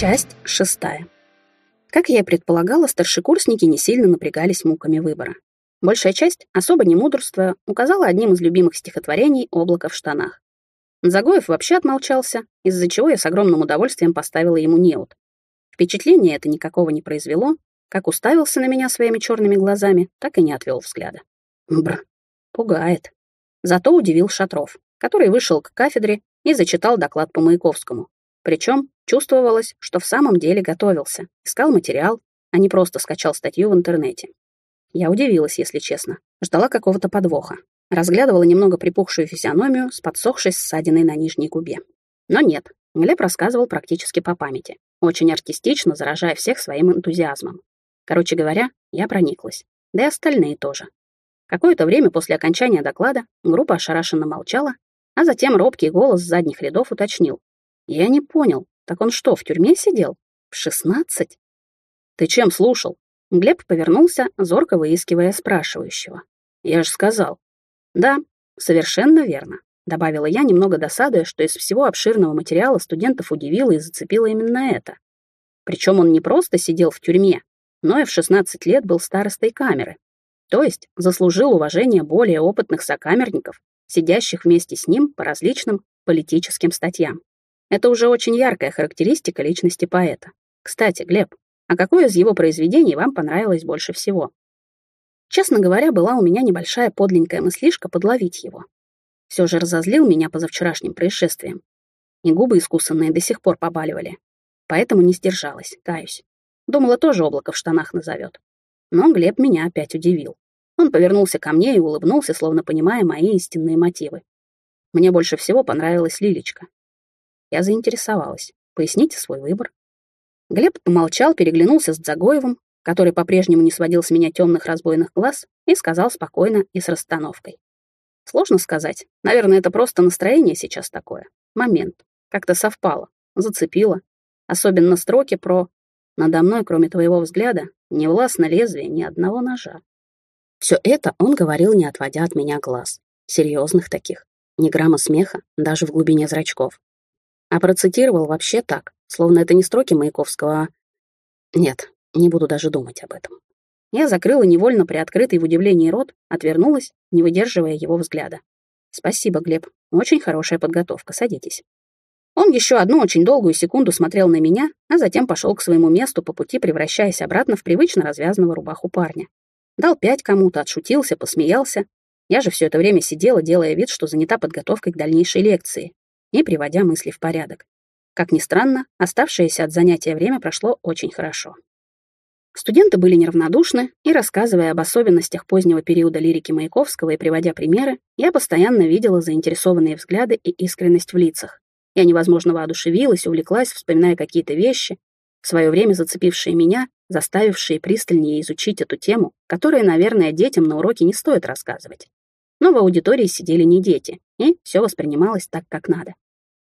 Часть шестая. Как я и предполагала, старшекурсники не сильно напрягались муками выбора. Большая часть, особо не мудрствуя, указала одним из любимых стихотворений «Облако в штанах». Загоев вообще отмолчался, из-за чего я с огромным удовольствием поставила ему неуд. Впечатление это никакого не произвело, как уставился на меня своими черными глазами, так и не отвел взгляда. Бр, пугает. Зато удивил Шатров, который вышел к кафедре и зачитал доклад по Маяковскому. Причем чувствовалось, что в самом деле готовился, искал материал, а не просто скачал статью в интернете. Я удивилась, если честно. Ждала какого-то подвоха. Разглядывала немного припухшую физиономию с подсохшей ссадиной на нижней губе. Но нет, Глеб рассказывал практически по памяти, очень артистично, заражая всех своим энтузиазмом. Короче говоря, я прониклась. Да и остальные тоже. Какое-то время после окончания доклада группа ошарашенно молчала, а затем робкий голос с задних рядов уточнил. Я не понял, так он что, в тюрьме сидел? В шестнадцать? Ты чем слушал? Глеб повернулся, зорко выискивая спрашивающего. Я же сказал. Да, совершенно верно, добавила я, немного досадуя, что из всего обширного материала студентов удивило и зацепило именно это. Причем он не просто сидел в тюрьме, но и в 16 лет был старостой камеры, то есть заслужил уважение более опытных сокамерников, сидящих вместе с ним по различным политическим статьям. Это уже очень яркая характеристика личности поэта. Кстати, Глеб, а какое из его произведений вам понравилось больше всего? Честно говоря, была у меня небольшая подленькая мыслишка подловить его. Все же разозлил меня позавчерашним происшествием. И губы искусанные до сих пор побаливали. Поэтому не сдержалась, каюсь. Думала, тоже облако в штанах назовет. Но Глеб меня опять удивил. Он повернулся ко мне и улыбнулся, словно понимая мои истинные мотивы. Мне больше всего понравилась Лилечка. Я заинтересовалась. Поясните свой выбор. Глеб помолчал, переглянулся с Дзагоевым, который по-прежнему не сводил с меня темных разбойных глаз, и сказал спокойно и с расстановкой. Сложно сказать. Наверное, это просто настроение сейчас такое. Момент. Как-то совпало. Зацепило. Особенно строки про «Надо мной, кроме твоего взгляда, не властно лезвие ни одного ножа». Все это он говорил, не отводя от меня глаз. Серьезных таких. Ни грамма смеха, даже в глубине зрачков. А процитировал вообще так, словно это не строки Маяковского, а... Нет, не буду даже думать об этом. Я закрыла невольно приоткрытый в удивлении рот, отвернулась, не выдерживая его взгляда. «Спасибо, Глеб. Очень хорошая подготовка. Садитесь». Он еще одну очень долгую секунду смотрел на меня, а затем пошел к своему месту по пути, превращаясь обратно в привычно развязанного рубаху парня. Дал пять кому-то, отшутился, посмеялся. Я же все это время сидела, делая вид, что занята подготовкой к дальнейшей лекции и приводя мысли в порядок. Как ни странно, оставшееся от занятия время прошло очень хорошо. Студенты были неравнодушны, и, рассказывая об особенностях позднего периода лирики Маяковского и приводя примеры, я постоянно видела заинтересованные взгляды и искренность в лицах. Я невозможно воодушевилась, увлеклась, вспоминая какие-то вещи, в свое время зацепившие меня заставившие пристальнее изучить эту тему, которую, наверное, детям на уроке не стоит рассказывать. Но в аудитории сидели не дети, и все воспринималось так, как надо.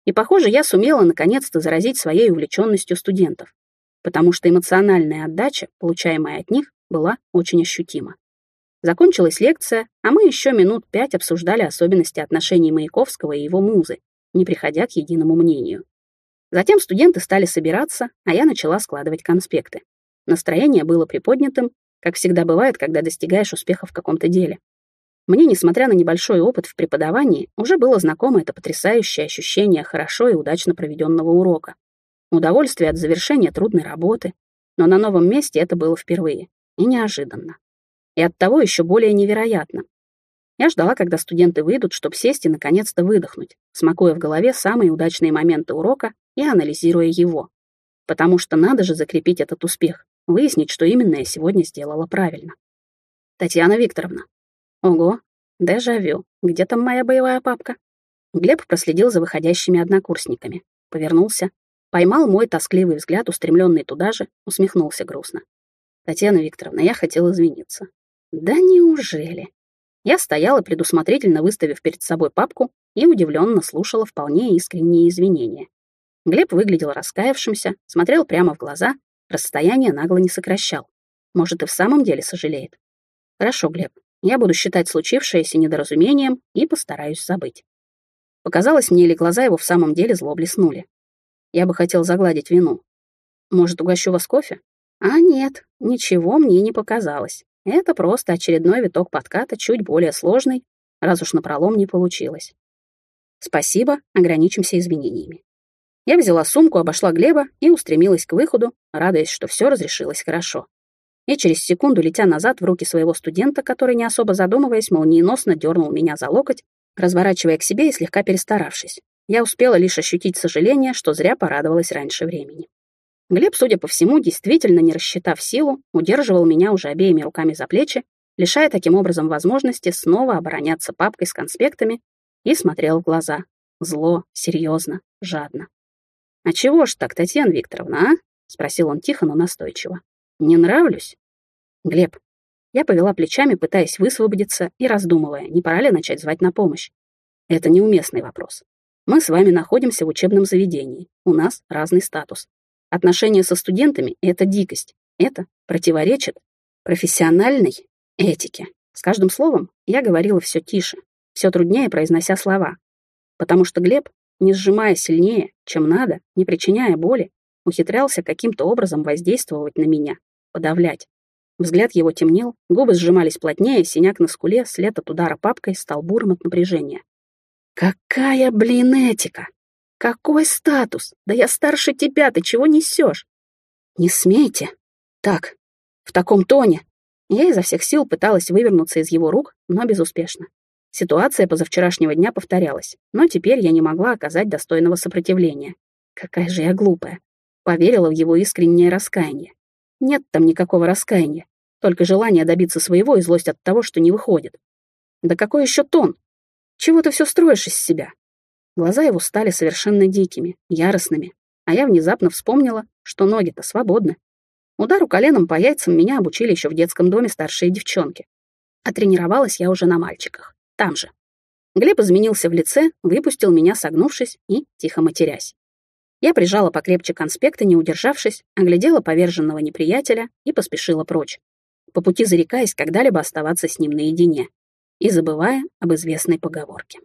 И, похоже, я сумела наконец-то заразить своей увлеченностью студентов, потому что эмоциональная отдача, получаемая от них, была очень ощутима. Закончилась лекция, а мы еще минут пять обсуждали особенности отношений Маяковского и его музы, не приходя к единому мнению. Затем студенты стали собираться, а я начала складывать конспекты. Настроение было приподнятым, как всегда бывает, когда достигаешь успеха в каком-то деле. Мне, несмотря на небольшой опыт в преподавании, уже было знакомо это потрясающее ощущение хорошо и удачно проведенного урока. Удовольствие от завершения трудной работы. Но на новом месте это было впервые. И неожиданно. И оттого еще более невероятно. Я ждала, когда студенты выйдут, чтобы сесть и наконец-то выдохнуть, смакуя в голове самые удачные моменты урока и анализируя его. Потому что надо же закрепить этот успех, выяснить, что именно я сегодня сделала правильно. Татьяна Викторовна. Ого, дежавю. Где там моя боевая папка? Глеб проследил за выходящими однокурсниками. Повернулся, поймал мой тоскливый взгляд, устремленный туда же, усмехнулся грустно. Татьяна Викторовна, я хотел извиниться. Да неужели? Я стояла, предусмотрительно выставив перед собой папку, и удивленно слушала вполне искренние извинения. Глеб выглядел раскаявшимся, смотрел прямо в глаза, Расстояние нагло не сокращал. Может, и в самом деле сожалеет. Хорошо, Глеб, я буду считать случившееся недоразумением и постараюсь забыть. Показалось мне, или глаза его в самом деле зло блеснули. Я бы хотел загладить вину. Может, угощу вас кофе? А нет, ничего мне не показалось. Это просто очередной виток подката, чуть более сложный, раз уж напролом не получилось. Спасибо, ограничимся извинениями. Я взяла сумку, обошла Глеба и устремилась к выходу, радуясь, что все разрешилось хорошо. И через секунду, летя назад в руки своего студента, который, не особо задумываясь, молниеносно дернул меня за локоть, разворачивая к себе и слегка перестаравшись. Я успела лишь ощутить сожаление, что зря порадовалась раньше времени. Глеб, судя по всему, действительно не рассчитав силу, удерживал меня уже обеими руками за плечи, лишая таким образом возможности снова обороняться папкой с конспектами и смотрел в глаза. Зло, серьезно, жадно. «А чего ж так, Татьяна Викторовна, а?» — спросил он тихо, но настойчиво. «Не нравлюсь?» «Глеб». Я повела плечами, пытаясь высвободиться и раздумывая, не пора ли начать звать на помощь. Это неуместный вопрос. Мы с вами находимся в учебном заведении. У нас разный статус. Отношения со студентами — это дикость. Это противоречит профессиональной этике. С каждым словом я говорила все тише, все труднее произнося слова. Потому что Глеб не сжимая сильнее, чем надо, не причиняя боли, ухитрялся каким-то образом воздействовать на меня, подавлять. Взгляд его темнел, губы сжимались плотнее, синяк на скуле, след от удара папкой стал буром от напряжения. «Какая, блин, этика! Какой статус? Да я старше тебя, ты чего несешь?» «Не смейте!» «Так, в таком тоне!» Я изо всех сил пыталась вывернуться из его рук, но безуспешно. Ситуация позавчерашнего дня повторялась, но теперь я не могла оказать достойного сопротивления. Какая же я глупая. Поверила в его искреннее раскаяние. Нет там никакого раскаяния, только желание добиться своего и злость от того, что не выходит. Да какой еще тон? Чего ты все строишь из себя? Глаза его стали совершенно дикими, яростными, а я внезапно вспомнила, что ноги-то свободны. Удару коленом по яйцам меня обучили еще в детском доме старшие девчонки. А тренировалась я уже на мальчиках. Там же. Глеб изменился в лице, выпустил меня, согнувшись и тихо матерясь. Я прижала покрепче конспекты, не удержавшись, оглядела поверженного неприятеля и поспешила прочь, по пути зарекаясь когда-либо оставаться с ним наедине и забывая об известной поговорке.